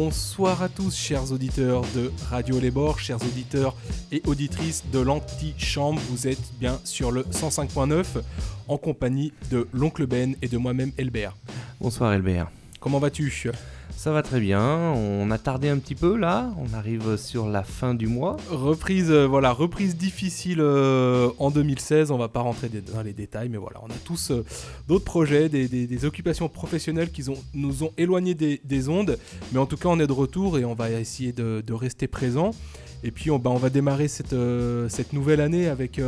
Bonsoir à tous, chers auditeurs de Radio Les Bords, chers auditeurs et auditrices de l'Antichambre. Vous êtes bien sur le 105.9 en compagnie de l'oncle Ben et de moi-même Elbert. Bonsoir Elbert. Comment vas-tu? Ça va très bien, on a tardé un petit peu là, on arrive sur la fin du mois. Reprise, euh, voilà, reprise difficile euh, en 2016, on va pas rentrer dans les détails, mais voilà, on a tous euh, d'autres projets, des, occupations professionnelles qui nous ont éloignés des, ondes, mais en tout cas on est de retour et on va essayer de, rester présent. Et puis on, bah, va démarrer cette, cette nouvelle année avec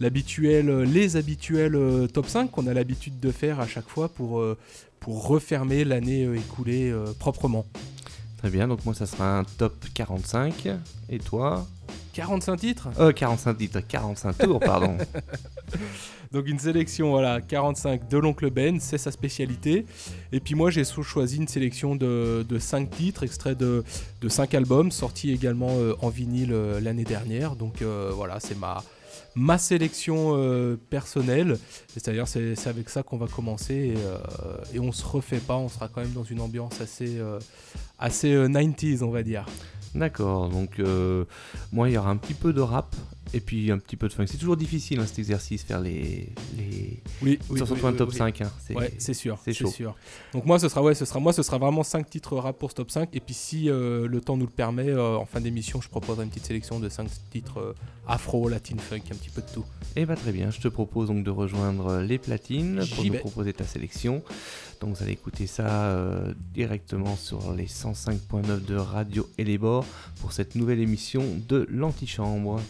l'habituel, les habituels top 5 qu'on a l'habitude de faire à chaque fois pour, pour refermer l'année euh, écoulée euh, proprement. Très bien, donc moi ça sera un top 45. Et toi? 45 titres? Euh, 45 titres, 45 tours, pardon. Donc une sélection, voilà, 45 de l'oncle Ben, c'est sa spécialité. Et puis moi j'ai choisi une sélection de, 5 titres, extraits de, de 5 albums, sortis également euh, en vinyle l'année dernière. Donc voilà, c'est ma, ma sélection euh, personnelle. C'est-à-dire, c'est avec ça qu'on va commencer et, euh, et, on se refait pas. On sera quand même dans une ambiance assez, euh, assez 90s, on va dire. D'accord, donc moi il y aura un petit peu de rap et puis un petit peu de funk. C'est toujours difficile hein, cet exercice, faire les. les... Oui, surtout un top 5. Hein. c'est sûr. C'est sûr. Donc moi ce, sera, ouais, ce sera, moi, ce sera vraiment 5 titres rap pour ce top 5. Et puis si euh, le temps nous le permet, euh, en fin d'émission, je proposerai une petite sélection de 5 titres euh, afro, latin, funk, un petit peu de tout. Et eh bah très bien, je te propose donc de rejoindre les platines pour nous proposer ta sélection. Donc vous allez écouter ça directement sur les 105.9 de Radio bords pour cette nouvelle émission de l'antichambre.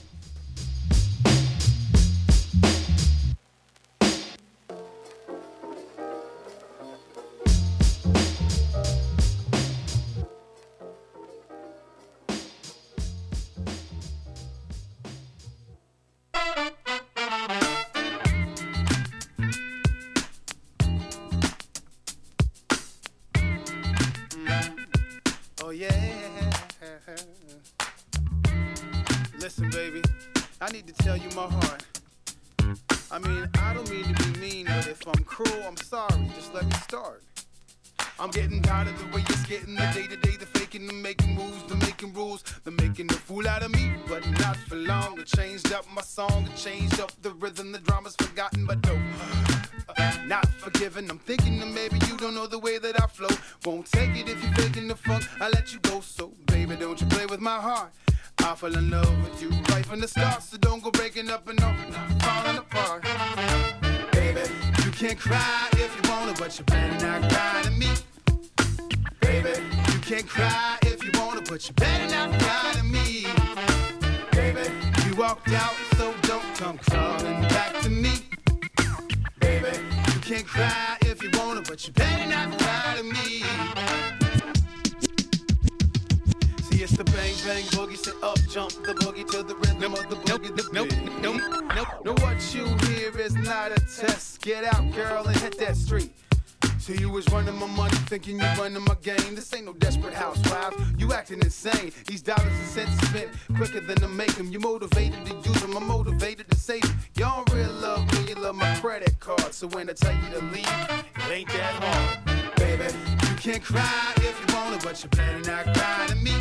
cents spent quicker than to make them. You motivated to use them, I'm motivated to save them. Y'all real love me, you love my credit card. So when I tell you to leave, it ain't that hard. Baby, you can't cry if you wanna, but you better not cry to me.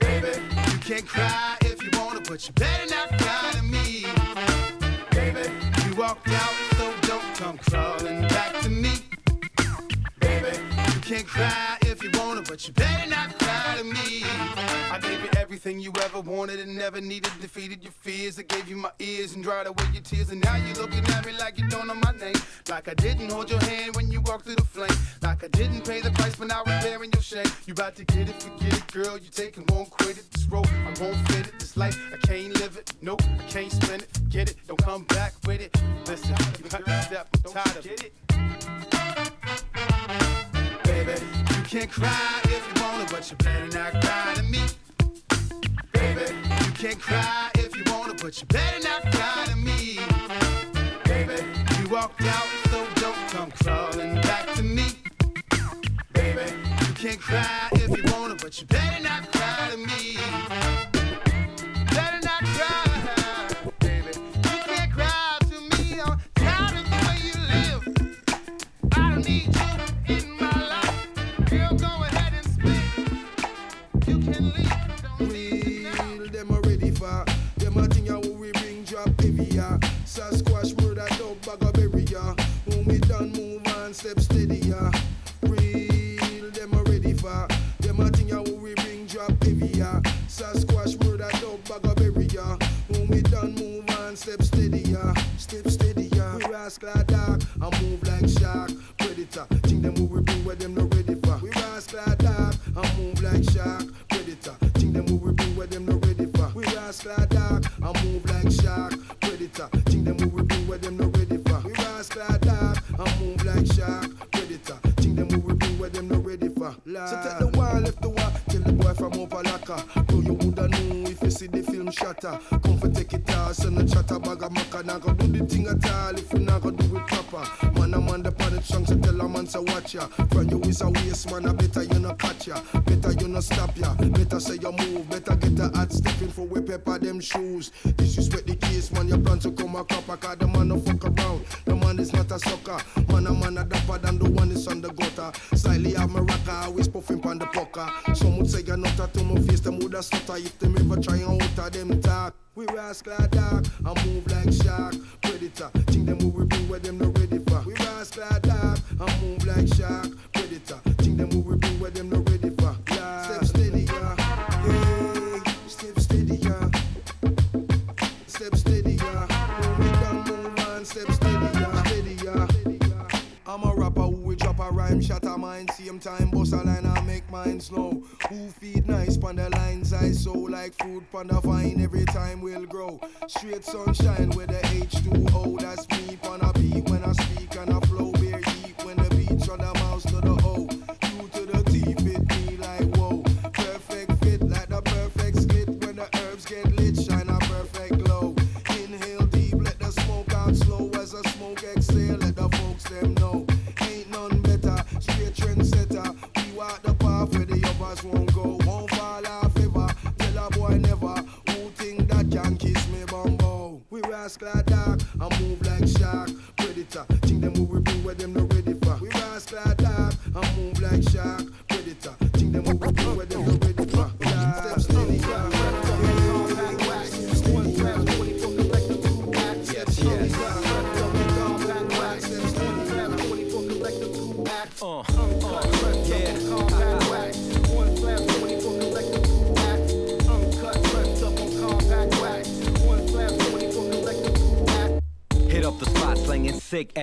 Baby, you can't cry if you wanna, but you better not cry to me. Baby, you walked out, so don't come crawling back to me. Baby, you can cry if you wanna, but you better not Everything you ever wanted and never needed defeated your fears. I gave you my ears and dried away your tears. And now you're looking at me like you don't know my name. Like I didn't hold your hand when you walked through the flame. Like I didn't pay the price for not repairing your shame. You about to get it, forget it, girl. You take and won't quit it. This road, I won't fit it. This life, I can't live it. Nope, I can't spend it. Get it, don't come back with it. Listen, you about to step, I'm tired of it. Baby, you can cry if you want it, but you better not cry to me. Baby, you can't cry if you wanna, but you better not cry to me. Baby, you walked out, so don't come crawling back to me. Baby, you can't cry if you wanna, but you better not cry to me. steadier, step steadier. We rise, glide down. I'm shoes. Fruit the vine, every time we'll grow. Straight sunshine with the H2O, We rascal dark, I move like shark. Predator, think them we will bring where them no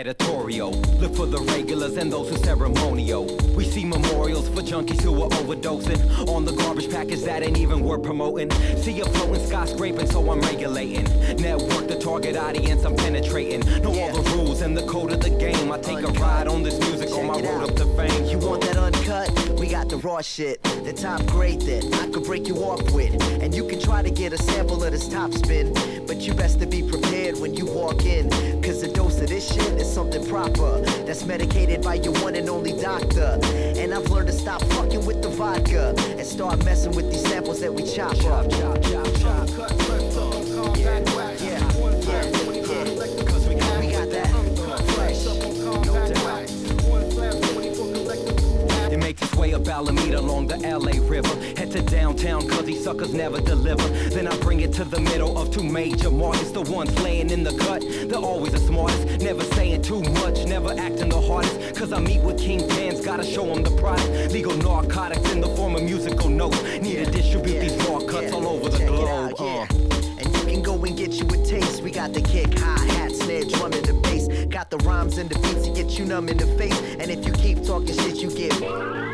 editorial. Look for the regulars and those who ceremonial. We see memorials for junkies who are overdosing on the garbage package that ain't even worth promoting. See a floating skyscraping, so I'm regulating. Network the target audience, I'm penetrating. Know all the rules and the code of the game. I take a ride on this music on my road out. up to fame. You want that uncut? We got the raw shit, the top grade that I could break you off with. And you can try to get a sample of this top spin, but you best to be prepared when you walk in. Cause a dose of this shit is something proper that's medicated by your one and only doctor. And I've learned to stop fucking with the vodka and start messing with these samples that we chop up. Chop, chop, chop. Yeah, Alameda along the LA River. Head to downtown cause these suckers never deliver. Then I bring it to the middle of two major markets. The ones laying in the cut, they're always the smartest. Never saying too much, never acting the hardest. Cause I meet with King kingpins, gotta show them the product. Legal narcotics in the form of musical notes. Need to distribute these raw cuts all over the globe. Out, yeah. uh. And you can go and get you a taste. We got the kick, high hat, snare, drum, and the bass. Got the rhymes and the beats to get you numb in the face. And if you keep talking shit, you get.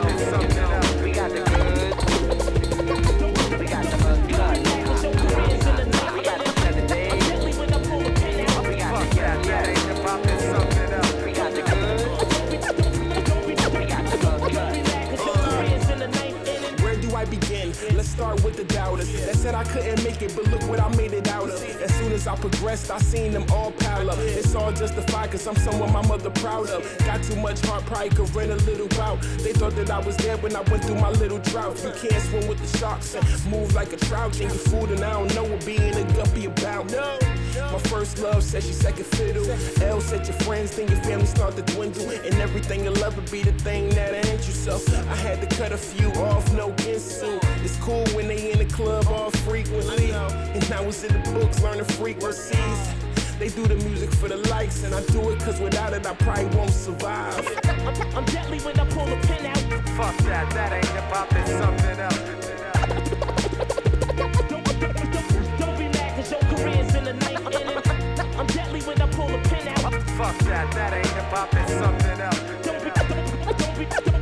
atenção. Let's start with the doubters that said I couldn't make it, but look what I made it out of. As soon as I progressed, I seen them all pile up. It's all justified, cause I'm someone my mother proud of. Got too much heart, probably could rent a little bout. They thought that I was dead when I went through my little drought. You can't swim with the sharks and move like a trout. And you fool, and I don't know what being a guppy about. No. My first love said she second fiddle. L said your friends, then your family start to dwindle. And everything you'll ever be the thing that ain't you. So I had to cut a few off, no insult. It's cool when they in the club all frequently. And I was in the books learning frequencies. They do the music for the likes, and I do it cause without it I probably won't survive. I'm deadly when I pull a pin out. Fuck that, that ain't hip hop, it's something else. Fuck that, that ain't hip hop, it's something else.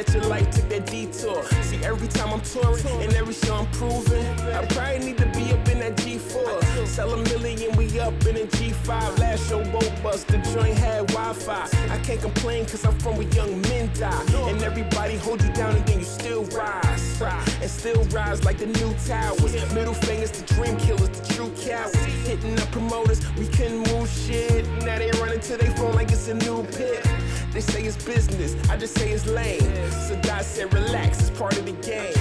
That your life took that detour. See, every time I'm touring and every show I'm proving, I probably need to be up in that G4. Sell a million, we up in a G5. Last show, boat bust, the joint had Wi Fi. I can't complain cause I'm from where young men die. And everybody hold you down and then you still rise. And still rise like the new towers. Middle fingers to dream killers, the true cowards. Hitting up promoters, we couldn't move shit. Now they running to their phone like it's a new pit. They say it's business, I just say it's lame. So God said, relax, it's part of the game.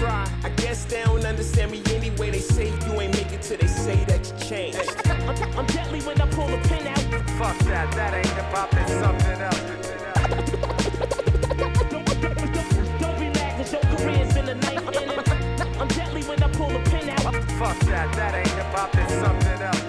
I guess they don't understand me anyway. They say you ain't make it till they say that you changed. I'm deadly when I pull a pin out. Fuck that, that ain't hip hop, it's something else. Don't be mad cause your career's in the ninth inning. I'm deadly when I pull a pin out. Fuck that, that ain't hip hop, it's something else.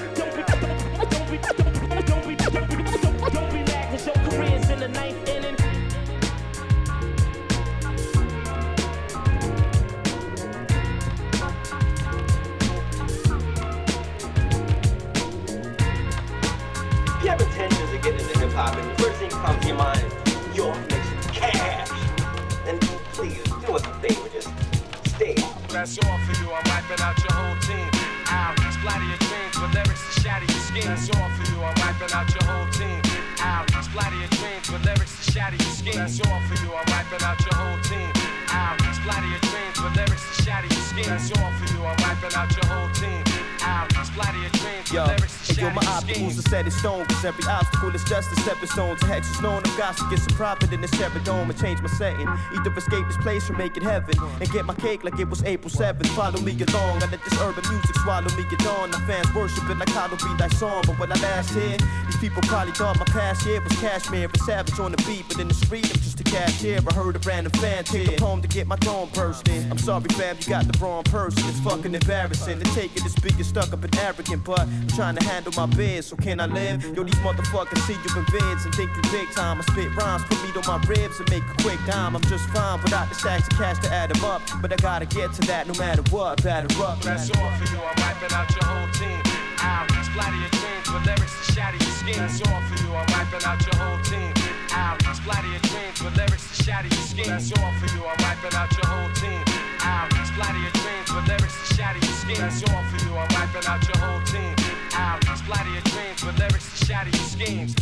That's all for you, I'm wiping out your whole team. Ow, splatter your dreams with lyrics to shatter your schemes. That's all for you, I'm wiping out your whole team. Ow, splatter your dreams with lyrics to shatter your schemes. That's all for you, I'm wiping out your whole team. Ow, splatter your dreams with lyrics to shatter your schemes. That's all for you, I'm wiping out your whole team. Yo, and yo, my obstacles are set in stone, cause every obstacle is just a stepping stone to hex is known. I've got to get some profit in this terror dome and change my setting. Either escape this place or make it heaven and get my cake like it was April 7th. Follow me along, I let this urban music swallow me at dawn. My fans worship it like Hollow be thy song. But when I last here, these people probably thought my past year was cashmere and savage on the beat. But in the street, I'm just a cashier. I heard a random fan take a poem to get my dome burst. I'm sorry, fam, you got the wrong person. It's fucking embarrassing to take it as big and stuck up and arrogant. But I'm trying to handle my biz, so can I live? Yo, these motherfuckers see you in vids and think you big time. I spit rhymes, put meat on my ribs and make a quick dime. I'm just fine without the stacks of cash to add them up. But I gotta get to that no matter what. Batter up. That's all for you, I'm wiping out your whole team. Ow, splatter your dreams with lyrics to shatter your schemes. That's all for you, I'm wiping out your whole team. Ow, splatter your dreams with lyrics to shatter your schemes. That's all for you, I'm wiping out your whole team. Ow, splatter your dreams with lyrics shatter your schemes. That's all for you, I'm wiping out your whole team. Ow, splatter your dreams with lyrics to shatter your schemes.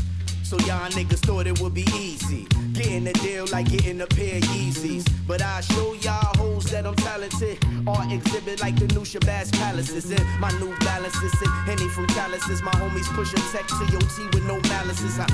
So y'all niggas thought it would be easy. Getting a deal like getting a pair of Yeezys. But I show y'all hoes that I'm talented. Art exhibit like the new Shabazz Palaces. And my new balances and Henny from Chalices. My homies push a tech to your T with no malices. I,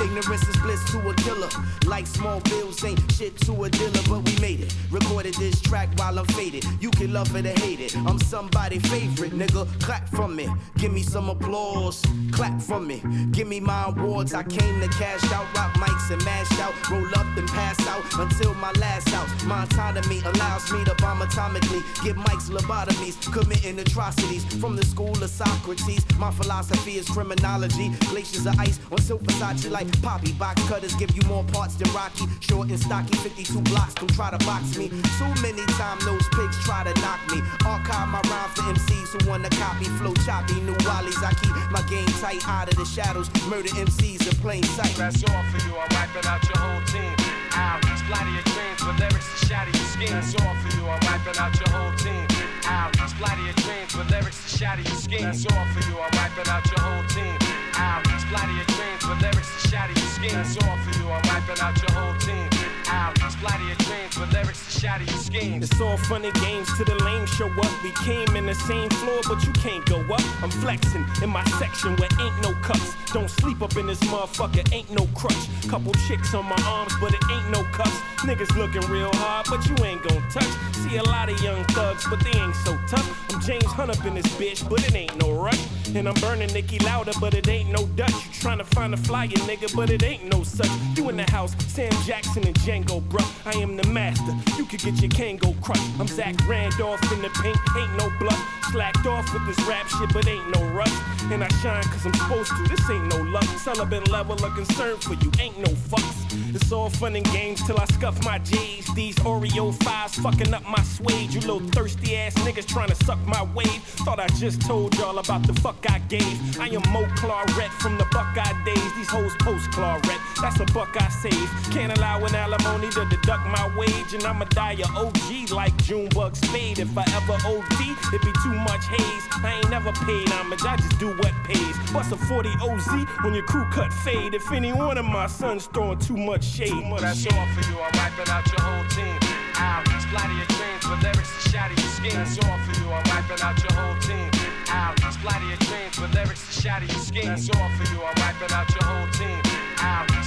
ignorance is bliss to a killer. Like small bills ain't shit to a dealer, but we made it. Recorded this track while I'm faded. You can love it or hate it. I'm somebody favorite, nigga. Clap from me. Give me some applause. Clap from me. Give me my awards. I came to cash out, rock mics and mash out. Roll up and pass out until my last house. My autonomy allows me to bomb atomically. Give mics lobotomies, committing atrocities. From the school of Socrates, my philosophy is criminology. Glaciers of ice on silk Versace like poppy. Box cutters give you more parts than Rocky. Short and stocky, 52 blocks. Don't try to box me. Too many times those pigs try to knock me. Archive my rhyme for MCs who wanna copy. Flow choppy, new wallies. I keep my game tight out of the shadows. Murder MCs in plain sight. That's all for you, I'm wiping out your whole team. Ow, splatter your dreams with lyrics to shatter your schemes. That's all for you, I'm wiping out your whole team. Ow, splatter your dreams with lyrics to shatter your schemes. That's all for you, I'm wiping out your whole team. Ow, splatter your dreams with lyrics to shatter your schemes. That's all for you, I'm wiping out your whole team. Splatter your dreams with lyrics to shatter your schemes. It's all fun and games till the lame show up. We came in the same floor, but you can't go up. I'm flexing in my section where ain't no cups. Don't sleep up in this motherfucker, ain't no crutch. Couple chicks on my arms, but it ain't no cuffs. Niggas looking real hard, but you ain't gon' touch. See a lot of young thugs, but they ain't so tough. I'm James Hunt up in this bitch, but it ain't no rush. And I'm burning Nicky louder, but it ain't no Dutch. You trying to find a flyer, nigga, but it ain't no such. You in the house, Sam Jackson and Django, bruh. I am the master. You could get your Kango crushed. I'm Zach Randolph in the paint, ain't no bluff. Slacked off with this rap shit, but ain't no rush. And I shine cause I'm supposed to. This ain't no luck. Sullivan level of concern for you, ain't no fucks. It's all fun and games till I scuff my J's. These Oreo fives fucking up my suede. You little thirsty ass niggas trying to suck my wave. Thought I just told y'all about the fuck I gave. I am Mo Claret from the Buckeye days. These hoes post Claret. That's a buck I save. Can't allow an alimony to deduct my wage. And I'ma die a OG like Junebug Spade. If I ever OD, it'd be too much haze. I ain't never paid homage, I just do what pays. Bust a 40 OZ when your crew cut fade. If any one of my sons throwing too much shade. Too much That's all for you. I'm wiping out your whole team. Out, splatter your dreams with lyrics to shatter your schemes. That's all for you. I'm wiping out your whole team. Out, splatter your dreams with lyrics to shatter your schemes. That's all for you. I'm wiping out your whole team.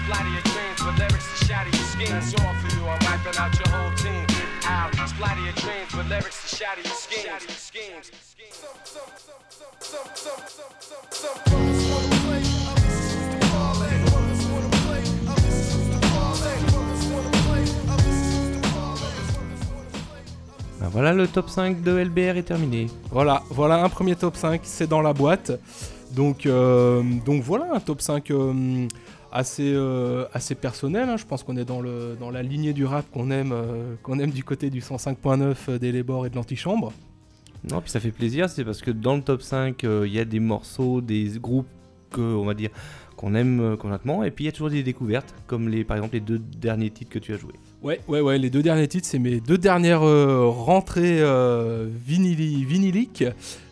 Out, splatter your dreams with lyrics to shatter your schemes. That's all for you. I'm wiping out your whole team. Out, splatter your dreams with lyrics to shatter your schemes. Ben voilà, le top 5 de LBR est terminé. Voilà, voilà un premier top 5, c'est dans la boîte. Donc, euh, donc voilà un top 5 euh, assez, euh, assez personnel. hein. Je pense qu'on est dans, le, dans la lignée du rap qu'on aime, euh, qu'on aime du côté du 105.9 des Lébors et de l'antichambre. Non, puis ça fait plaisir, c'est parce que dans le top 5, euh, il y a des morceaux, des groupes que, on va dire, qu'on aime euh, complètement, et puis il y a toujours des découvertes, comme les, par exemple les deux derniers titres que tu as joués. Ouais, ouais, ouais, les deux derniers titres, c'est mes deux dernières euh, rentrées euh, vinili- vinyliques.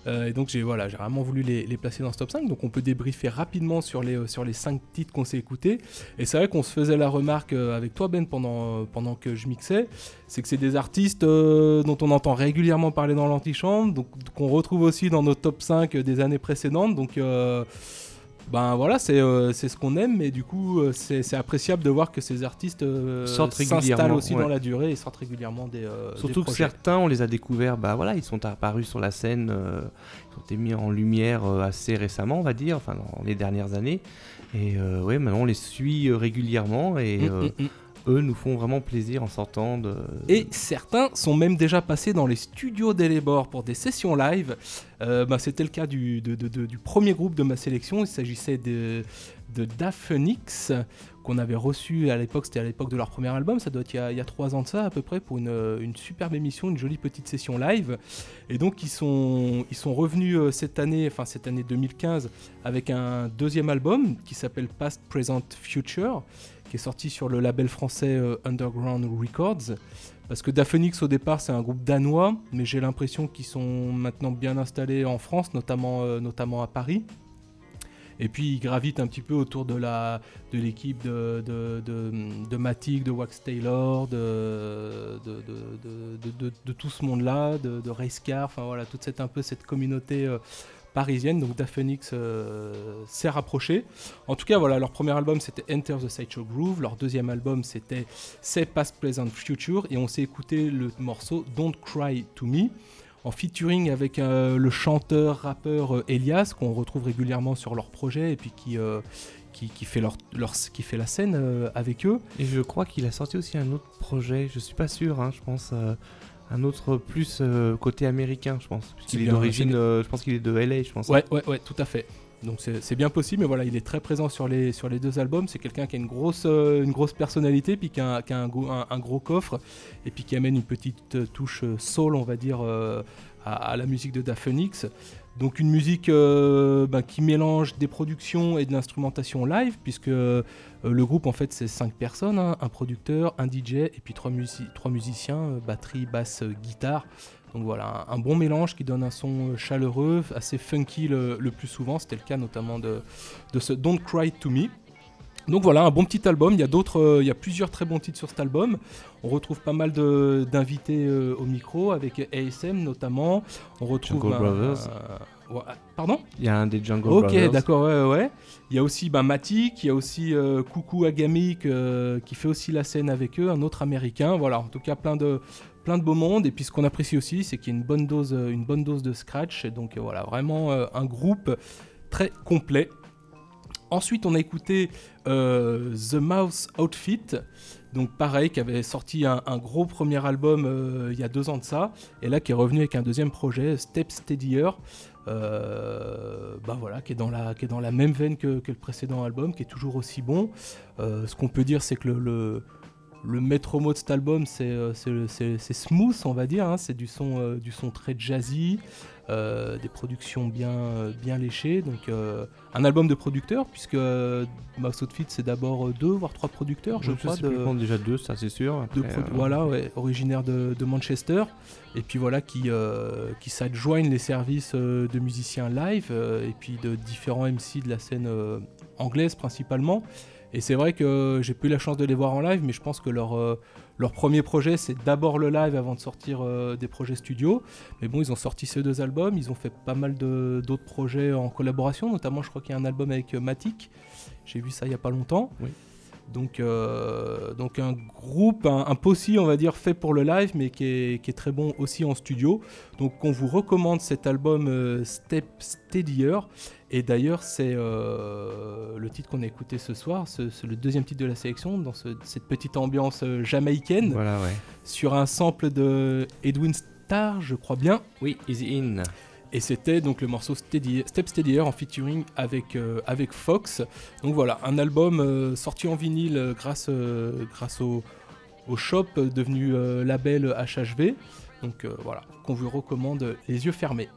Euh, et donc j'ai voilà, j'ai vraiment voulu les, placer dans ce top 5. Donc on peut débriefer rapidement sur les, euh, sur les 5 titres qu'on s'est écoutés. Et c'est vrai qu'on se faisait la remarque euh, avec toi Ben pendant, pendant que je mixais, c'est que c'est des artistes dont on entend régulièrement parler dans l'antichambre, donc qu'on retrouve aussi dans nos top 5 des années précédentes. Donc ben voilà, c'est euh, c'est ce qu'on aime, mais du coup, euh, c'est c'est appréciable de voir que ces artistes euh, Sortent s'installent régulièrement, aussi ouais. dans la durée et sortent régulièrement des. euh, des Surtout que projets. certains, on les a découverts, bah voilà, ils sont apparus sur la scène, euh, ils ont été mis en lumière euh, assez récemment, on va dire, enfin dans les dernières années. Et euh, ouais, maintenant on les suit euh, régulièrement et Mm, euh, mm, mm. Eux nous font vraiment plaisir en sortant de. Et certains sont même déjà passés dans les studios d'Elebor pour des sessions live. Euh, bah, C'était le cas du, premier groupe de ma sélection. Il s'agissait de, de qu'on avait reçu à l'époque, c'était à l'époque de leur premier album, ça doit être il y, a, y a trois ans de ça à peu près, pour une, superbe émission, une jolie petite session live. Et donc ils sont, ils sont revenus euh, cette année, enfin cette année 2015, avec un deuxième album qui s'appelle Past, Present, Future, qui est sorti sur le label français euh, Underground Records. Parce que Da Phoenix au départ c'est un groupe danois, mais j'ai l'impression qu'ils sont maintenant bien installés en France, notamment, euh, notamment à Paris. Et puis ils gravitent un petit peu autour de la de l'équipe de, de, de, Matic, de Wax Taylor, de, de, tout ce monde-là, de, de Racecar, enfin voilà, toute cette un peu cette communauté euh, parisienne. Donc Da Phoenix euh, s'est rapproché. En tout cas, voilà, leur premier album c'était Enter the Sideshow Groove, leur deuxième album c'était C'est Past, Present, Future, et on s'est écouté le morceau Don't Cry to Me en featuring avec euh, le chanteur rappeur euh, Elias qu'on retrouve régulièrement sur leur projet et puis qui euh, qui, qui fait leur, leur- qui fait la scène euh, avec eux. Et je crois qu'il a sorti aussi un autre projet, je suis pas sûr, hein, je pense. euh, un autre plus euh, côté américain, je pense. Puisqu'il C'est est d'origine, je pense qu'il est de LA, je pense. Ouais, ouais, ouais, tout à fait. Donc c'est bien possible, mais voilà, il est très présent sur les, deux albums. C'est quelqu'un qui a une grosse, euh, personnalité, puis qui a, un, gros coffre, et puis qui amène une petite euh, touche euh, soul, on va dire, à, la musique de Da Phoenix. Donc une musique ben, qui mélange des productions et de l'instrumentation live, puisque le groupe en fait c'est cinq personnes, hein, un producteur, un DJ et puis trois, musi- trois musiciens, batterie, basse, guitare. Donc voilà, un, un bon mélange qui donne un son euh, chaleureux, assez funky le, le plus souvent. C'était le cas notamment de, de ce Don't Cry to Me. Donc voilà, un bon petit album. Il y a d'autres, euh, il y a plusieurs très bons titres sur cet album. On retrouve pas mal d'invités euh, au micro avec ASM notamment. On retrouve Jungle un- Brothers. ouais, pardon? Il y a un des Jungle Ok, Brothers. d'accord, ouais. Il y a aussi ben, Matic, il y a aussi Coucou Agami qui fait aussi la scène avec eux, un autre américain. Voilà, en tout cas plein de de beau monde. Et puis ce qu'on apprécie aussi, c'est qu'il y a une bonne dose, euh, une bonne dose de scratch. Et donc euh, voilà, vraiment euh, un groupe très complet. Ensuite, on a écouté The Mouse Outfit, donc pareil, qui avait sorti un, gros premier album il y a deux ans de ça, et là qui est revenu avec un deuxième projet, Step Steadier, bah voilà, qui est dans la, qui est dans la même veine que, le précédent album, qui est toujours aussi bon. Ce qu'on peut dire, c'est que le, le maître mot de cet album, c'est euh, c'est- smooth, on va dire, hein, c'est du son, euh, du son très jazzy. euh, des productions bien, bien léchées, donc euh, un album de producteurs, puisque Mouse Outfit c'est d'abord deux voire trois producteurs, je, Je crois, sais de, plus déjà deux, ça c'est sûr. de Après, euh, voilà, ouais, originaire de, de Manchester, et puis voilà qui, qui s'adjoignent les services de musiciens live et puis de différents MC de la scène anglaise principalement. Et c'est vrai que j'ai eu la chance de les voir en live, mais je pense que leur, euh, premier projet c'est d'abord le live avant de sortir euh, des projets studio. Mais bon, ils ont sorti ces deux albums, ils ont fait pas mal d'autres projets en collaboration, notamment je crois qu'il y a un album avec euh, Matic. J'ai vu ça il y a pas longtemps. Donc, euh, donc un groupe, un, un possi, on va dire, fait pour le live, mais qui est, qui est très bon aussi en studio. Donc on vous recommande cet album euh, Step Steadier. Et d'ailleurs, c'est euh, le titre qu'on a écouté ce soir, ce- c'est le deuxième titre de la sélection, dans ce- cette petite ambiance jamaïcaine, Voilà, ouais. sur un sample de Edwin Starr, je crois bien. Oui, Easy In. Et c'était donc le morceau Steady- Step Steadier en featuring avec, euh, avec Fox. Donc voilà, un album euh, sorti en vinyle euh, grâce, grâce au, au shop devenu label HHV. Donc voilà, qu'on vous recommande les yeux fermés.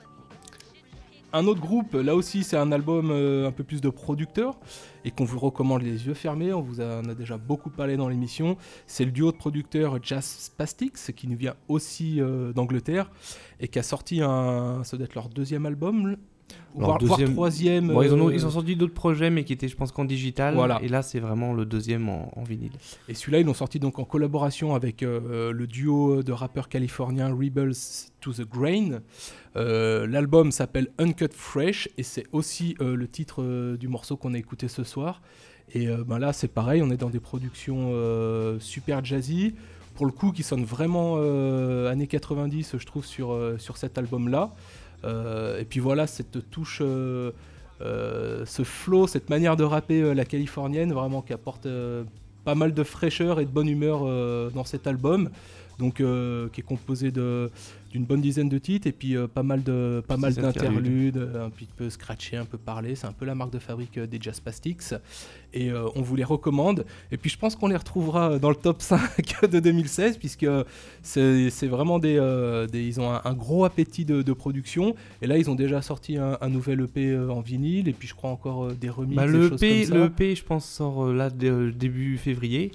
Un autre groupe, là aussi c'est un album un peu plus de producteurs et qu'on vous recommande les yeux fermés, on vous en a déjà beaucoup parlé dans l'émission. C'est le duo de producteurs Jazz Spastix qui nous vient aussi euh, d'Angleterre et qui a sorti un, ça doit être leur deuxième album, voire, voire deuxième- troisième. Bon, ils, en ont, euh, ils ont sorti d'autres projets, mais qui étaient, je pense, qu'en digital. Voilà. Et là, c'est vraiment le deuxième en, en vinyle. Et celui-là, ils l'ont sorti donc en collaboration avec euh, le duo de rappeurs californiens Rebels to the Grain. Euh, L'album s'appelle Uncut Fresh et c'est aussi euh, le titre euh, du morceau qu'on a écouté ce soir. Et euh, ben là, c'est pareil, on est dans des productions euh, super jazzy. Pour le coup, qui sonnent vraiment euh, années 90, je trouve, sur, euh, sur cet album-là. Euh, et puis voilà, cette touche. euh, euh, ce flow, cette manière de rapper la californienne, vraiment qui apporte pas mal de fraîcheur et de bonne humeur dans cet album. Donc, euh, qui est composé d'une bonne dizaine de titres et puis euh, pas mal de pas mal d'interludes, euh, un petit peu scratché, un peu parlé. C'est un peu la marque de fabrique des Jazz Plastics et euh, on vous les recommande. Et puis je pense qu'on les retrouvera dans le top 5 de 2016 puisque c'est vraiment des, des- ils ont un, un gros appétit de, de production et là ils ont déjà sorti un, un nouvel EP en vinyle et puis je crois encore des remixes, Bah, le, EP, comme ça. le EP, je pense, sort là dé- début février.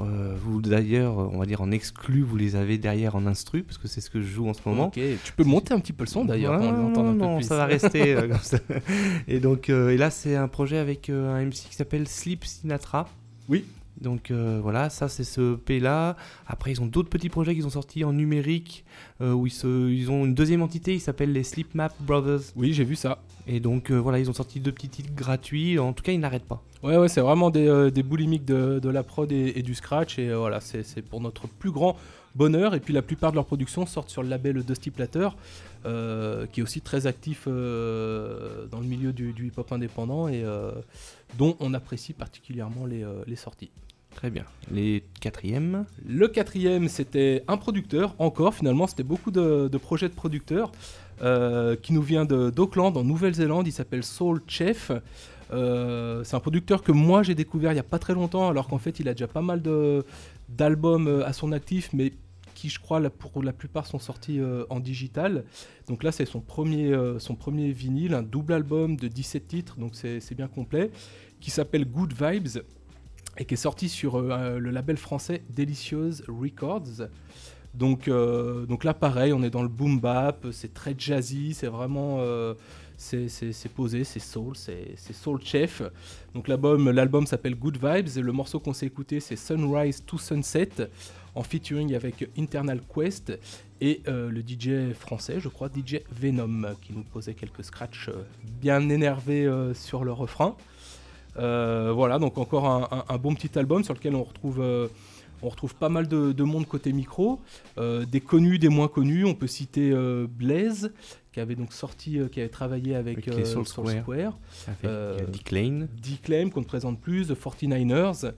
Euh, vous d'ailleurs, on va dire en exclu, vous les avez derrière en instru, parce que c'est ce que je joue en ce moment. Ok, tu peux monter un petit peu le son d'ailleurs. Ouais, on non, l'entend un peu non, plus. ça va rester euh, comme ça. Et donc, euh, et là, c'est un projet avec un MC qui s'appelle Sleep Sinatra. Oui. Donc voilà, ça c'est ce P là. Après, ils ont d'autres petits projets qu'ils ont sortis en numérique où ils, se, ils ont une deuxième entité, ils s'appellent les Sleep Map Brothers. Oui, j'ai vu ça. Et donc euh, voilà, ils ont sorti deux petits titres gratuits. En tout cas, ils n'arrêtent pas. Ouais, ouais, c'est vraiment des, euh, boulimiques de, la prod et, du scratch. Et euh, voilà, c'est pour notre plus grand bonheur. Et puis la plupart de leurs productions sortent sur le label Dusty Platter, qui est aussi très actif dans le milieu du, hip-hop indépendant et dont on apprécie particulièrement les sorties. Très bien. Les quatrièmes. Le quatrième, c'était un producteur, encore finalement, c'était beaucoup de, projets de producteurs, euh, qui nous vient d'Auckland, en Nouvelle-Zélande, il s'appelle Soul Chef. Euh, c'est un producteur que moi j'ai découvert il n'y a pas très longtemps, alors qu'en fait il a déjà pas mal d'albums euh, à son actif, mais qui je crois pour la plupart sont sortis en digital. Donc là c'est son premier, son premier vinyle, un double album de 17 titres, donc c'est bien complet, qui s'appelle Good Vibes et qui est sorti sur euh, le label français Delicious Records. Donc, euh, donc là, pareil, on est dans le boom bap, c'est très jazzy, c'est vraiment, euh, c'est posé, c'est soul, c'est soul chef. Donc l'album s'appelle Good Vibes et le morceau qu'on s'est écouté c'est Sunrise to Sunset en featuring avec Internal Quest et euh, le DJ français, je crois, DJ Venom, qui nous posait quelques scratchs euh, bien énervés euh, sur le refrain. Voilà, donc encore un, bon petit album sur lequel on retrouve, on retrouve pas mal de, monde côté micro, des connus, des moins connus. On peut citer Blaze, qui avait donc sorti, qui avait travaillé avec, Soul Square, qu'on ne présente plus, The 49ers,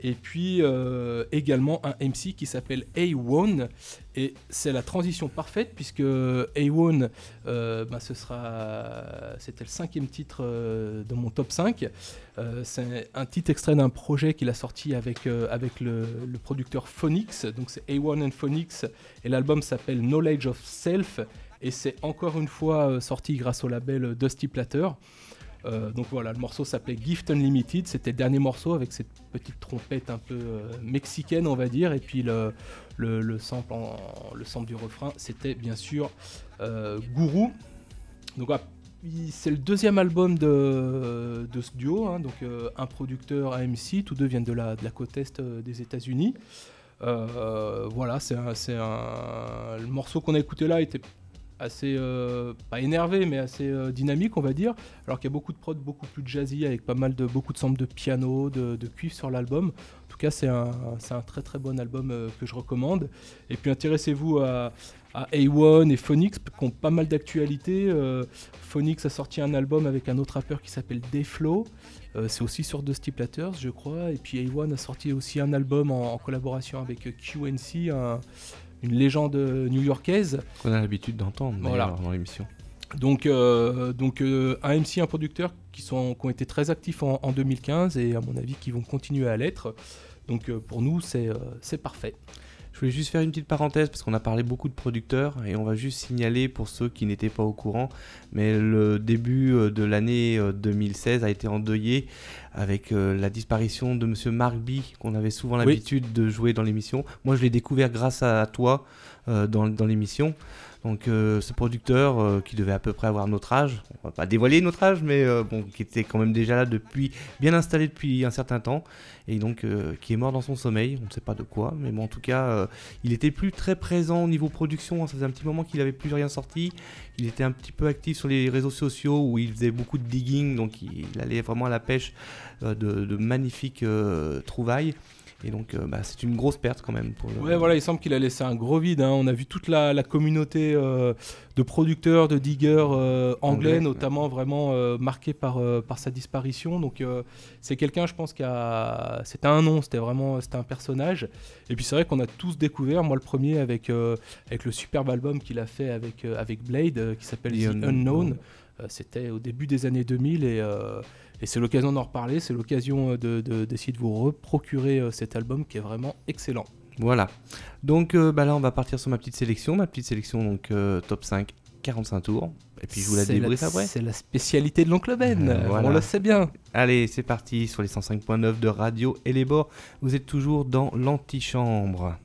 et puis euh, également un MC qui s'appelle A1 et c'est la transition parfaite puisque A1 euh, bah, ce sera c'était le cinquième titre euh, de mon top 5 c'est un titre extrait d'un projet qu'il a sorti avec, avec le, le, producteur Phonix. Donc c'est A1 and Phonix. Et l'album s'appelle Knowledge of Self. Et c'est encore une fois sorti grâce au label Dusty Platter euh, donc voilà, le morceau s'appelait Gift Unlimited. C'était le dernier morceau avec cette petite trompette un peu euh, mexicaine, on va dire. Et puis le, le, sample, le sample du refrain, c'était bien sûr euh, Guru. Donc c'est le deuxième album de, de ce duo. Hein. donc un producteur, un MC, tous deux viennent de la, de la côte est des États-Unis. voilà, c'est un, le morceau qu'on a écouté là était assez, euh, pas énervé, mais assez euh, dynamique, on va dire. Alors qu'il y a beaucoup de prods beaucoup plus jazzy, avec pas mal de, beaucoup de samples de piano, de, cuivre sur l'album. En tout cas, c'est un, un, très très bon album euh, que je recommande. Et puis intéressez-vous à, à A1 et Phonix, qui ont pas mal d'actualité. Phonix a sorti un album avec un autre rappeur qui s'appelle Dayflow. c'est aussi sur Dusty Platters, je crois. Et puis A1 a sorti aussi un album en, collaboration avec QNC, une légende new-yorkaise. Qu'on a l'habitude d'entendre dans l'émission. Donc, euh, donc euh, un MC, un producteur qui, sont, qui ont été très actifs en, 2015 et à mon avis qui vont continuer à l'être. Donc euh, pour nous, c'est parfait. Je voulais juste faire une petite parenthèse parce qu'on a parlé beaucoup de producteurs et on va juste signaler pour ceux qui n'étaient pas au courant, mais le début de l'année 2016 a été endeuillé avec euh, la disparition de Monsieur Mark B, qu'on avait souvent l'habitude de jouer dans l'émission. Moi, je l'ai découvert grâce à toi euh, dans, dans l'émission. Donc euh, ce producteur euh, qui devait à peu près avoir notre âge, on va pas dévoiler notre âge, mais euh, bon, qui était quand même déjà là depuis, bien installé depuis un certain temps, et donc qui est mort dans son sommeil, on ne sait pas de quoi, mais bon en tout cas, il était plus très présent au niveau production, ça faisait un petit moment qu'il avait plus rien sorti, il était un petit peu actif sur les réseaux sociaux où il faisait beaucoup de digging, donc il, allait vraiment à la pêche de, magnifiques trouvailles. Et donc, euh, bah, c'est une grosse perte quand même. Pour Ouais, voilà, il semble qu'il a laissé un gros vide. Hein. On a vu toute la, communauté euh, de producteurs, de diggers euh, anglais, notamment, vraiment marquée par, par sa disparition. Donc, c'est quelqu'un, je pense, qui a. C'était un nom, c'était vraiment c'était un personnage. Et puis, c'est vrai qu'on a tous découvert, moi le premier, avec, avec le superbe album qu'il a fait avec, avec Blade, qui s'appelle The, Unknown. c'était au début des années 2000 et et c'est l'occasion d'en reparler, c'est l'occasion euh, d'essayer de, de, vous reprocurer euh, cet album qui est vraiment excellent. Voilà. Donc euh, bah là, on va partir sur ma petite sélection. Ma petite sélection, donc top 5, 45 tours. Et puis je vous la débriefe après. C'est la spécialité de l'oncle Ben, on le sait bien. Allez, c'est parti sur les 105.9 de radio et les bords. Vous êtes toujours dans l'antichambre.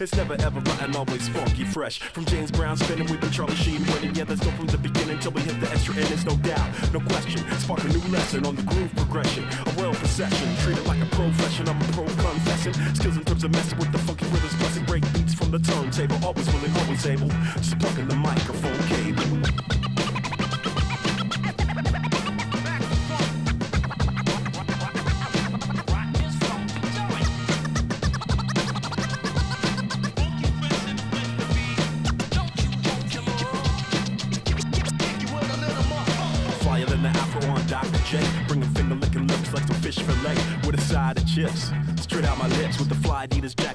It's never ever rotten, always funky, fresh. From James Brown spinning, we've been Charlie Sheen winning. Yeah, let's go from the beginning till we hit the extra end. It's no doubt, no question. Spark a new lesson on the groove progression. A well possession, treated like a profession. I'm a pro confessing. Skills in terms of messing with the funky rhythms, busting break beats from the turntable. Always willing, always able. Just plugging the microphone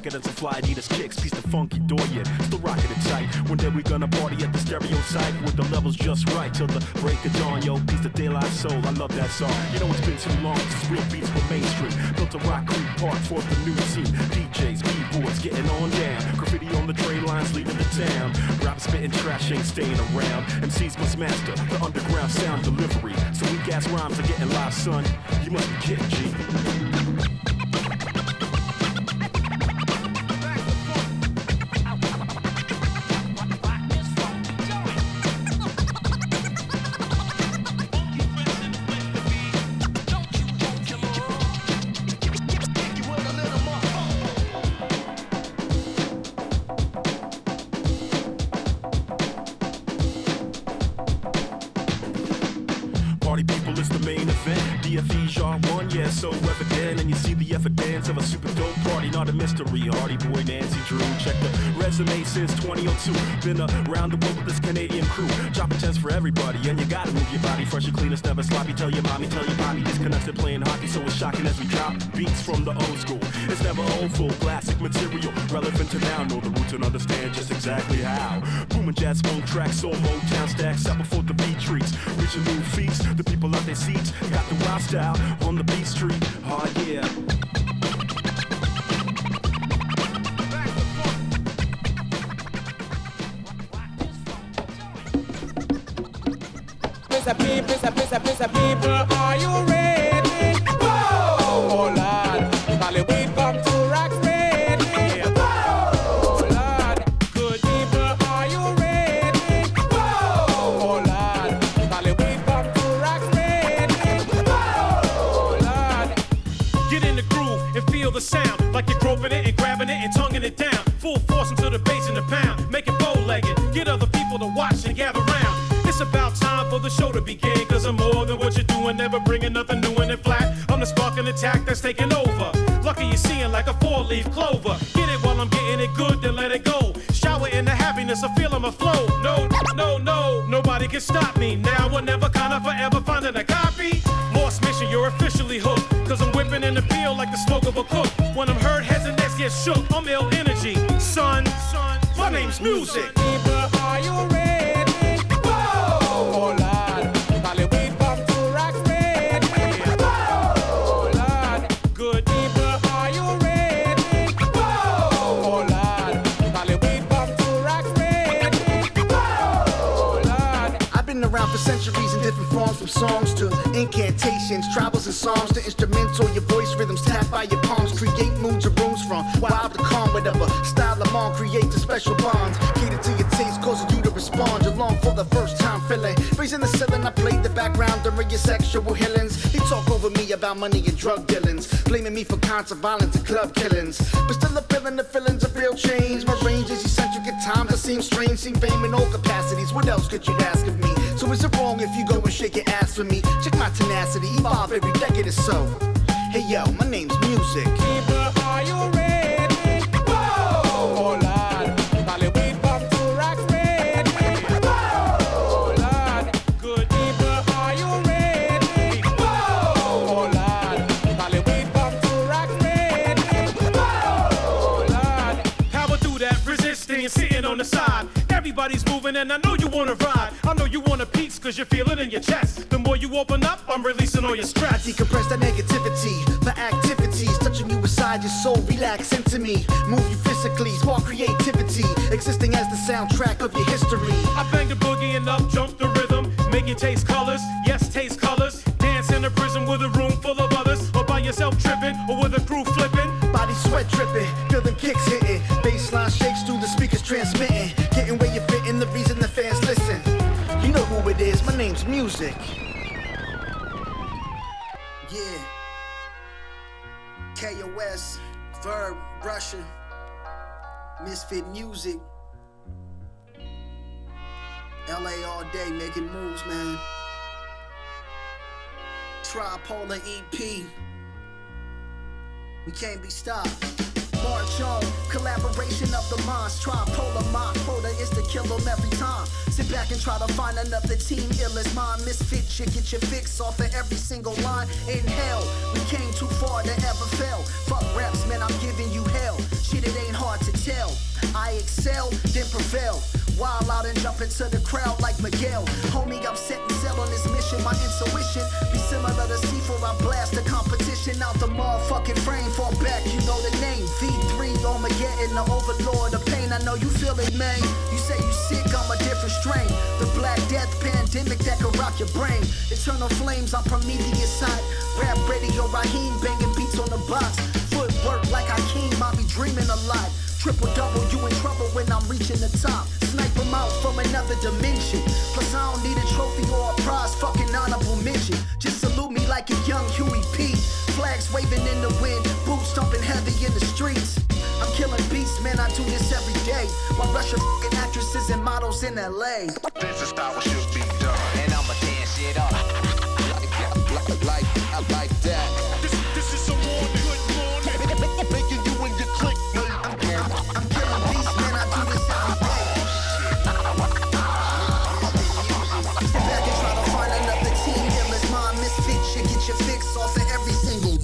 Jacket and some fly Adidas kicks. Piece the funky door yet, still rocking it tight. One day we gonna party at the stereo site with the levels just right till the break of dawn. Yo, piece the La Soul, I love that song. You know it's been too long since real beats were mainstream. Built a Rock Creek Park for the new scene. DJs, b-boys getting on down. Graffiti on the train lines leading the town. Rap spitting trash ain't staying around. MCs must master the underground sound delivery. So weak ass rhymes are getting live, son. You must be kidding, G. fresh and clean. It's never sloppy. Tell your mommy, tell your mommy. Disconnected playing hockey, so it's shocking as we drop beats from the old school. It's never old full, classic material, relevant to now. Know the roots and understand just exactly how. Booming jazz, funk tracks, soul Motown stacks up before the beat treats. Reaching new feats, the people out their seats. Got the wild style on the beat street. Oh yeah. People, Mr. Mr. Mr. People, the show to begin. Cause I'm more than what you're doing, never bringing nothing new in it flat. I'm the spark and attack that's taking over. Lucky you're seeing like a four leaf clover. Get it while I'm getting it good, then let it go. Shower in the happiness of feeling my flow. No, no, no, nobody can stop me. Now or never, kinda forever finding a copy. Lost mission, you're officially hooked. Cause I'm whipping in the field like the smoke of a cook. When I'm heard, heads and necks get shook. I'm ill energy. Son, son, my name's music. Are you ready? Songs to incantations, tribals and songs to instrumental. Your voice rhythms tap by your palms, create moods or rooms from wild to calm, whatever style I'm on, creates a special bond. Cater to your taste, causing you to respond. You're long for the first time feeling. Raising the ceiling, I played the background during your sexual healings. They talk over me about money and drug dealings, blaming me for concert violence and club killings. But still, I'm the feelings of real change. My range is eccentric at times. I seem strange, seem fame in all capacities. What else could you ask of me? So is it wrong if you and shake your ass for me? Check my tenacity, evolve every decade or so. Hey yo, my name's Music. Everybody's moving and I know you wanna ride. I know you want a piece cause you feel it in your chest. The more you open up, I'm releasing all your stress. Decompress that negativity for activities, touching you inside your soul. Relax into me, move you physically, spark creativity, existing as the soundtrack of your history. I bang the boogie and up, jump the rhythm, make you taste colors. Yes, taste colors. Dance in a prison with a room full of others, or by yourself tripping, or with a crew flipping. Body sweat dripping, feel them kicks hitting, Music. Yeah. KOS, Verb, Russia, Misfit Music. LA all day making moves, man. Tripolar EP. We can't be stopped. Collaboration of the minds. Tripolar mind quota is to kill them every time. Sit back and try to find another team ill as mine. Misfit you get your fix off of every single line. In hell, we came too far to ever fail. Fuck raps, man, I'm giving you hell. Shit, it ain't hard to tell. I excel, then prevail. Wild out and jump into the crowd like Miguel. Homie, I'm setting sail on this mission. My intuition be similar to C4. I blast the competition out the motherfucking frame. Fall back, you know the name. V3 Armageddon, the overlord of pain. I know you feel it, man. You say you sick, I'm a different strain. The Black Death pandemic that can rock your brain. Eternal flames, I'm Prometheus side. Rap radio, Raheem banging beats on the box. Footwork like Hakeem, I be dreaming a lot. Triple double, you in trouble when I'm reaching the top. Snipe 'em out from another dimension. Plus, I don't need a trophy or a prize, fucking honorable mention. Just salute me like a young Huey P. Flags waving in the wind, boots stomping heavy in the streets. I'm killing beats, man, I do this every day. While Russian fucking actresses and models in LA. This is how it should be done. And I'ma dance it up. Like, like, like, like that. This, this is some more good morning. Making you and your clique. I'm killing beats, man, I do this every day. Sit back and try to find another team. Ill as mine, misfit, you get your fix off of every single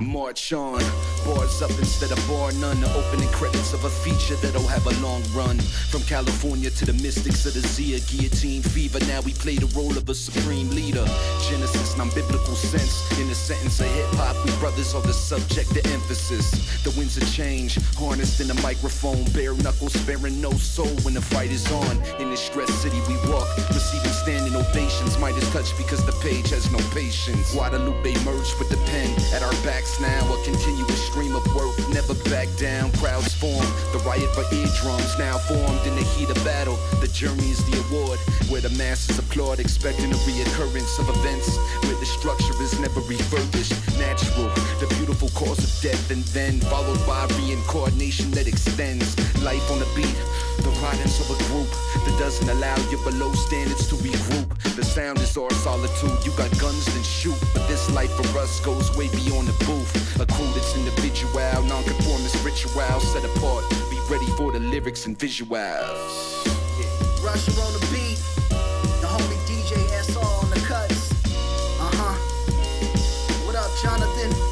March on, bars up instead of bar none. The opening credits of a feature that'll have a long run. From California to the mystics of the Zia guillotine fever. Now we play the role of a supreme leader. Genesis, non biblical sense. In the sentence of hip hop, we brothers are the subject of emphasis. The winds of change, harnessed in the microphone. Bare knuckles, sparing no soul when the fight is on. In this stress city we walk, receiving standing ovations. Might is touched because the page has no patience. Guadalupe merged with the pen at our backs now. A continuous stream of work, never back down. Crowds form, the riot for eardrums now formed in the heat of battle. The journey is the award, where the masses applaud, expecting a reoccurrence of events where the structure is never refurbished. Natural, beautiful cause of death, and then followed by reincarnation that extends. Life on the beat, the writings of a group that doesn't allow your below standards to regroup. The sound is our solitude. You got guns, then shoot. But this life for us goes way beyond the booth. A crew that's individual, non-conformist ritual set apart. Be ready for the lyrics and visuals. Russia on the beat. The homie DJ SR on the cuts. Uh huh. What up, Jonathan?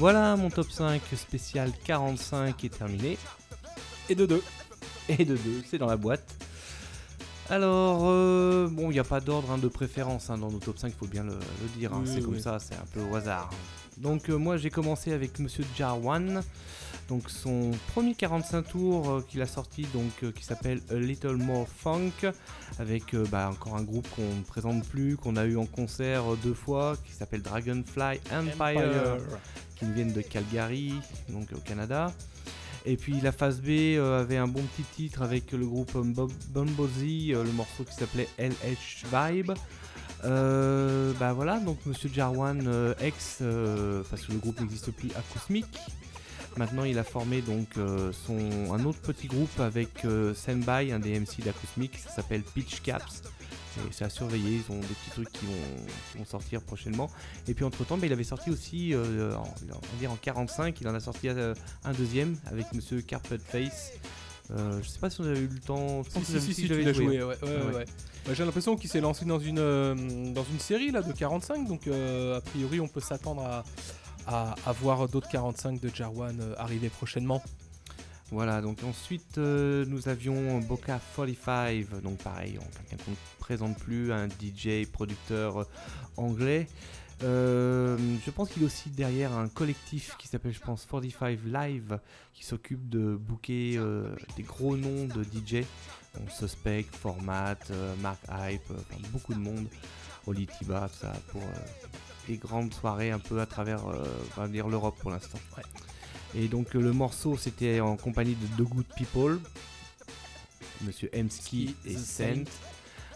Voilà, mon top 5 spécial 45 est terminé. Et de 2. Et de 2, c'est dans la boîte. Alors, euh, bon, il n'y a pas d'ordre hein, de préférence hein, dans nos top 5, il faut bien le, le dire. hein, Oui, c'est comme ça, c'est un peu au hasard. Donc, euh, moi, j'ai commencé avec Monsieur Jarwan. Donc, son premier 45 tours euh, qu'il a sorti, donc, qui s'appelle A Little More Funk, avec bah, encore un groupe qu'on ne présente plus, qu'on a eu en concert deux fois, qui s'appelle Dragonfly Empire, Empire. Qui viennent de Calgary, donc au Canada. Et puis la phase B euh, avait un bon petit titre avec le groupe Bumblebee, euh, le morceau qui s'appelait LH Vibe. Euh, bah voilà, donc Monsieur Jarwan, euh, ex, euh, parce que le groupe n'existe plus, à Cosmic. Maintenant, il a formé donc son, un autre petit groupe avec Senbai, un des MC d'Acousmic, ça s'appelle Pitch Caps. C'est à surveiller, ils ont des petits trucs qui vont, qui vont sortir prochainement. Et puis entre temps, il avait sorti aussi, euh, en, on va dire en 45, il en a sorti euh, un deuxième avec Monsieur Carpet Face. Euh, je sais pas si vous avez eu le temps. Je pense Si, que si, si, tu l'as joué. joué. ouais, ouais, ouais, ouais. ouais. Bah, J'ai l'impression qu'il s'est lancé dans une, euh, dans une série là, de 45, donc euh, a priori on peut s'attendre à, à, à voir d'autres 45 de Jarwan arriver prochainement. Voilà, donc ensuite euh, nous avions Boca 45, donc pareil, on- quelqu'un qu'on ne présente plus, un DJ producteur euh, anglais. Euh, je pense qu'il est aussi derrière un collectif qui s'appelle, je pense, 45 Live, qui s'occupe de booker des gros noms de DJ. Donc Suspect, Format, Mark Hype, beaucoup de monde, Oli Tiba, tout ça, pour des grandes soirées un peu à travers on l'Europe pour l'instant. Et donc euh, le morceau c'était en compagnie de The Good People, Monsieur Emski et Saint.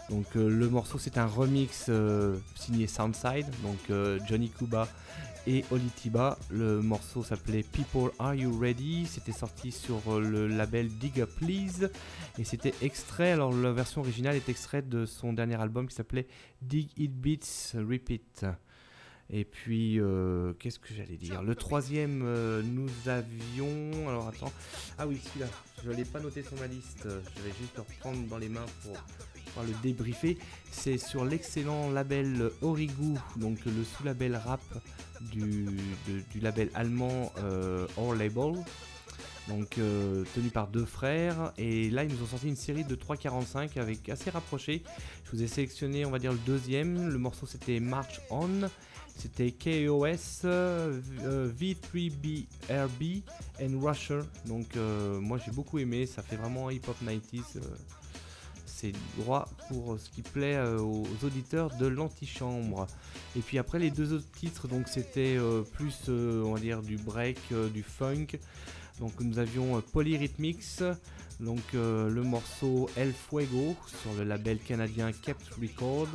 Donc euh, le morceau c'est un remix euh, signé Soundside, donc euh, Johnny Kuba et Oli Tiba. Le morceau s'appelait People Are You Ready? C'était sorti sur le label Dig Up Please et c'était extrait, alors la version originale est extraite de son dernier album qui s'appelait Dig It Beats Repeat. Et puis, euh, qu'est-ce que j'allais dire? Le troisième, euh, nous avions. Alors attends. Ah oui, celui-là. Je ne l'ai pas noté sur ma liste. Je vais juste le reprendre dans les mains pour pouvoir le débriefer. C'est sur l'excellent label Origu, donc le sous-label rap du, label allemand euh, Our Label. Donc euh, tenu par deux frères et là ils nous ont sorti une série de 3.45 avec assez rapproché. Je vous ai sélectionné on va dire le deuxième. Le morceau c'était March On. C'était KOS, euh, euh, V3BRB and Rusher. Donc euh, moi j'ai beaucoup aimé, ça fait vraiment hip hop 90s. euh, c'est droit pour ce qui plaît aux auditeurs de l'antichambre. Et puis après les deux autres titres, donc c'était plus on va dire du break, du funk. Donc nous avions Polyrhythmics, donc le morceau El Fuego sur le label canadien Kept Record.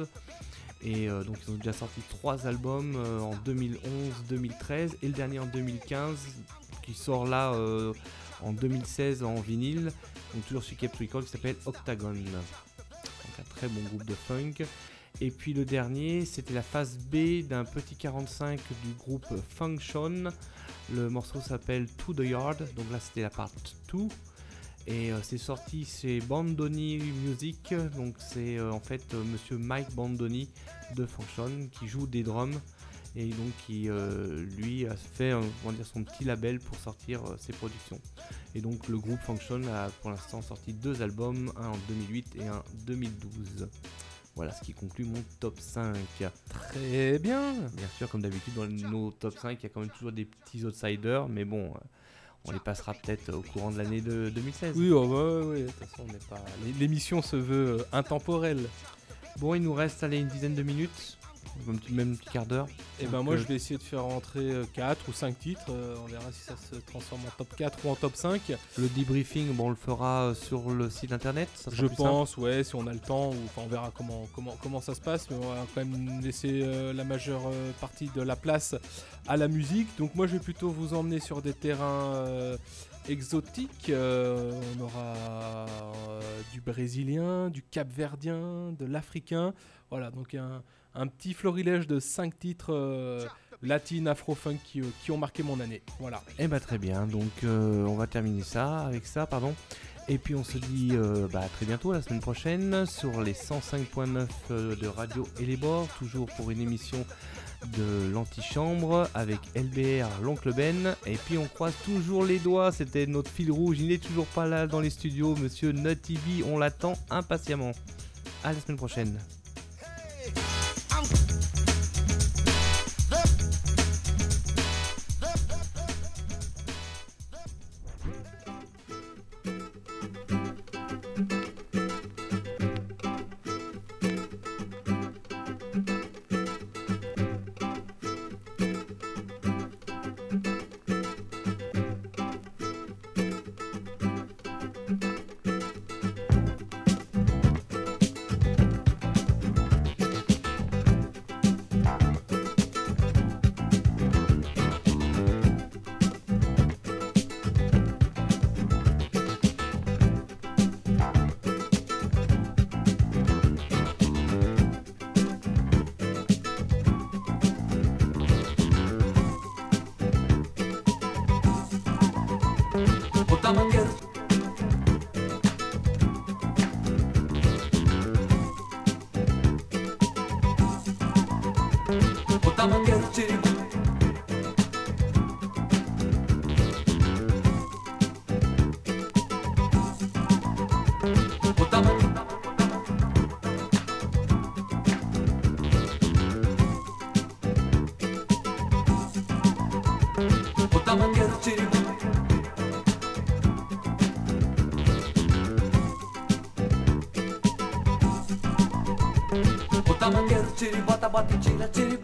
Et euh, donc ils ont déjà sorti trois albums euh, en 2011-2013 et le dernier en 2015 qui sort là euh, en 2016 en vinyle, donc toujours sur Kept Record qui s'appelle Octagon. Donc un très bon groupe de funk. Et puis le dernier, c'était la phase B d'un petit 45 du groupe Function. Le morceau s'appelle To the Yard, donc là c'était la part 2. Et euh, c'est sorti chez Bandoni Music, donc c'est euh, en fait euh, monsieur Mike Bandoni de Function qui joue des drums et donc qui euh, lui a fait euh, on va dire son petit label pour sortir euh, ses productions. Et donc le groupe Function a pour l'instant sorti deux albums, un en 2008 et un en 2012. Voilà ce qui conclut mon top 5. Très bien. Bien sûr, comme d'habitude, dans nos top 5, il y a quand même toujours des petits outsiders, mais bon, on les passera peut-être au courant de l'année de 2016. Oui, oh, ouais, de toute façon, on n'est pas. l'é- L'émission se veut euh, intemporelle. Bon, il nous reste allez, une dizaine de minutes, même un petit quart d'heure. Et ben Donc, moi euh, je vais essayer de faire rentrer 4 ou 5 titres, euh, on verra si ça se transforme en top 4 ou en top 5. Le debriefing, bon, on le fera euh, sur le site internet. ça Je pense, ouais, si on a le temps, ou enfin on verra comment, comment, comment ça se passe, mais on va quand même laisser euh, la majeure euh, partie de la place à la musique. Donc moi je vais plutôt vous emmener sur des terrains euh, exotiques. Euh, on aura euh, du brésilien, du capverdien, de l'africain. Voilà, donc un, un petit florilège de 5 titres euh, latines, afro-funk euh, qui, ont marqué mon année. Voilà. Eh bah très bien, donc euh, on va terminer ça avec ça, pardon. Et puis on se dit euh, bah, très bientôt la semaine prochaine sur les 105.9 de Radio Elébor, toujours pour une émission de l'antichambre avec LBR, l'oncle Ben. Et puis on croise toujours les doigts, c'était notre fil rouge, il n'est toujours pas là dans les studios, monsieur Nutty on l'attend impatiemment. À la semaine prochaine. tira e bota, bota e tira, tira. e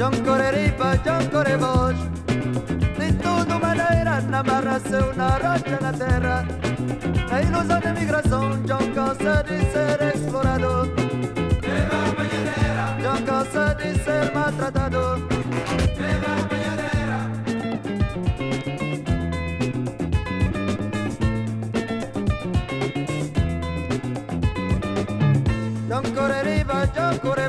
Gioncore ripa, gioncore voce Di tutto ma ne era barra se una roccia la terra. E illusione migrazione, gioncosa di essere esplorato. Gioncosa di essere maltrattato. Gioncore ripa, gioncore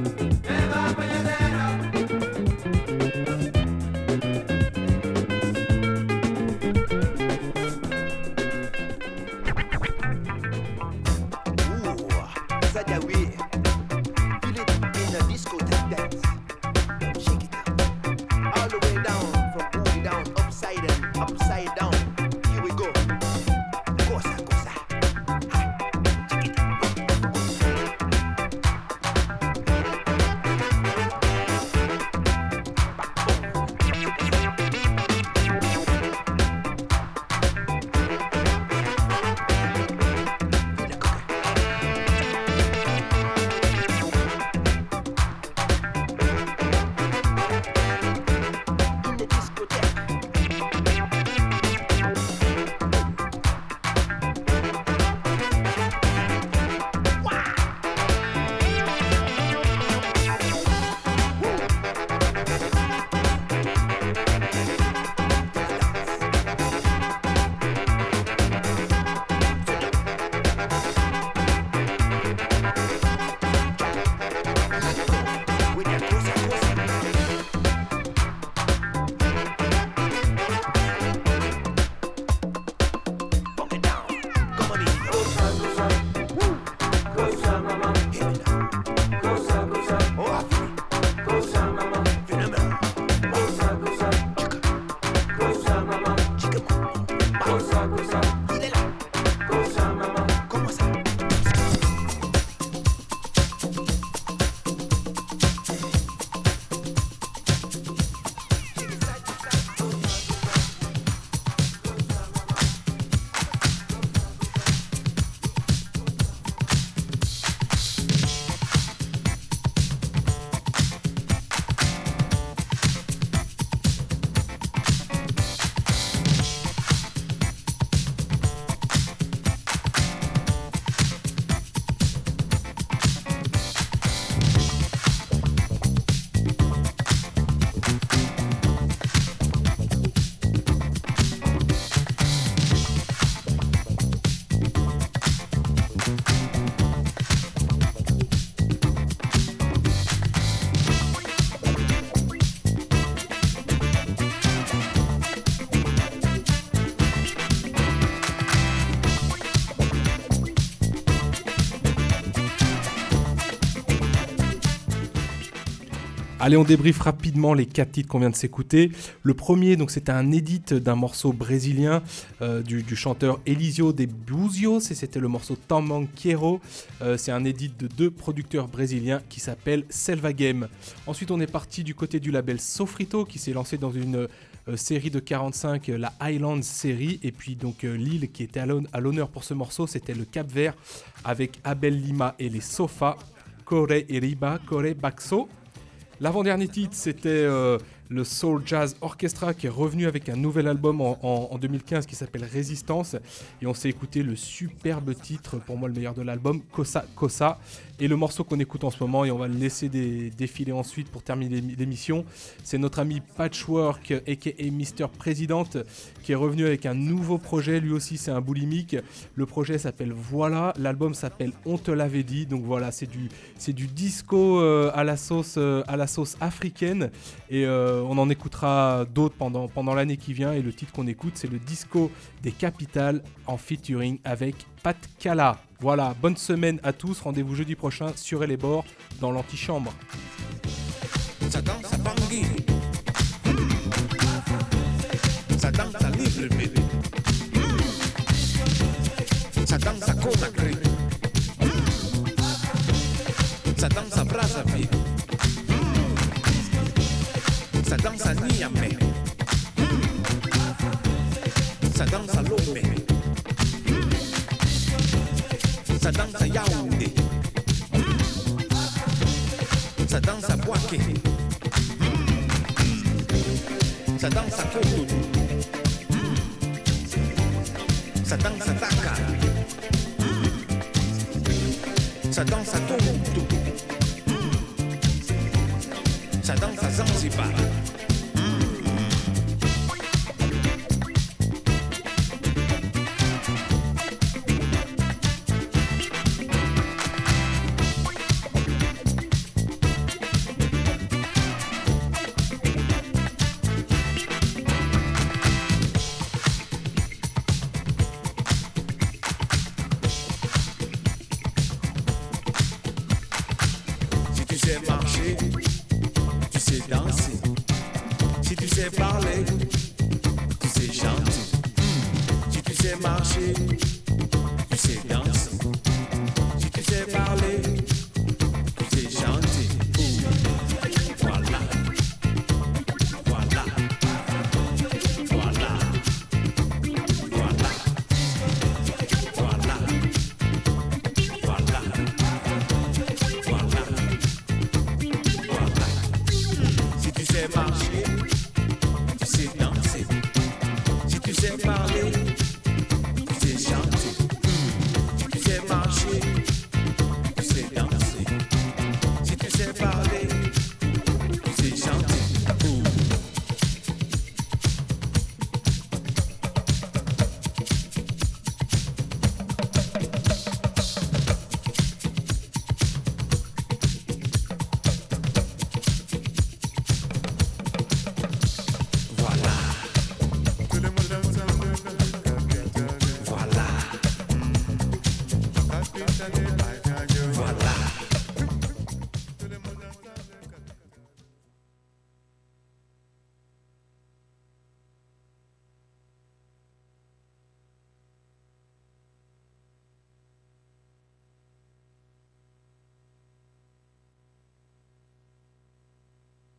Allez, on débriefe rapidement les quatre titres qu'on vient de s'écouter. Le premier, donc c'était un edit d'un morceau brésilien euh, du, chanteur Elisio de Buzios c'était le morceau Tamanquero. Euh, c'est un edit de deux producteurs brésiliens qui s'appelle Selva Game. Ensuite, on est parti du côté du label Sofrito qui s'est lancé dans une euh, série de 45, euh, la Highland série. Et puis donc l'île qui était à l'hon- à l'honneur pour ce morceau, c'était le Cap Vert avec Abel Lima et les Sofa, Core et Riba, Core Baxo. L'avant-dernier titre, c'était euh, le Soul Jazz Orchestra qui est revenu avec un nouvel album en, en- en 2015 qui s'appelle Résistance. Et on s'est écouté le superbe titre, pour moi le meilleur de l'album, Kosa Kosa. Et le morceau qu'on écoute en ce moment, et on va le laisser dé- défiler ensuite pour terminer l'émi- l'émission, c'est notre ami Patchwork, aka Mister President, qui est revenu avec un nouveau projet. Lui aussi, c'est un boulimique. Le projet s'appelle Voilà. L'album s'appelle On te l'avait dit. Donc voilà, c'est du, du disco euh, à, la sauce, euh, à la sauce africaine. Et euh, on en écoutera d'autres pendant, l'année qui vient. Et le titre qu'on écoute, c'est le disco des capitales en featuring avec Pat Kala. Voilà, bonne semaine à tous. Rendez-vous jeudi prochain sur les bords dans l'antichambre. Ça danse à Bangui. Brazzaville. Ça danse à Niamey. Hmm. Ça danse à Lomé. Hmm. Ça danse à Yaoundé. Hmm. Ça danse à Boaké. Ça danse à Cotonou. Ça danse à Dakar. Ça danse à Tombouctou. Ça danse à Zanzibar.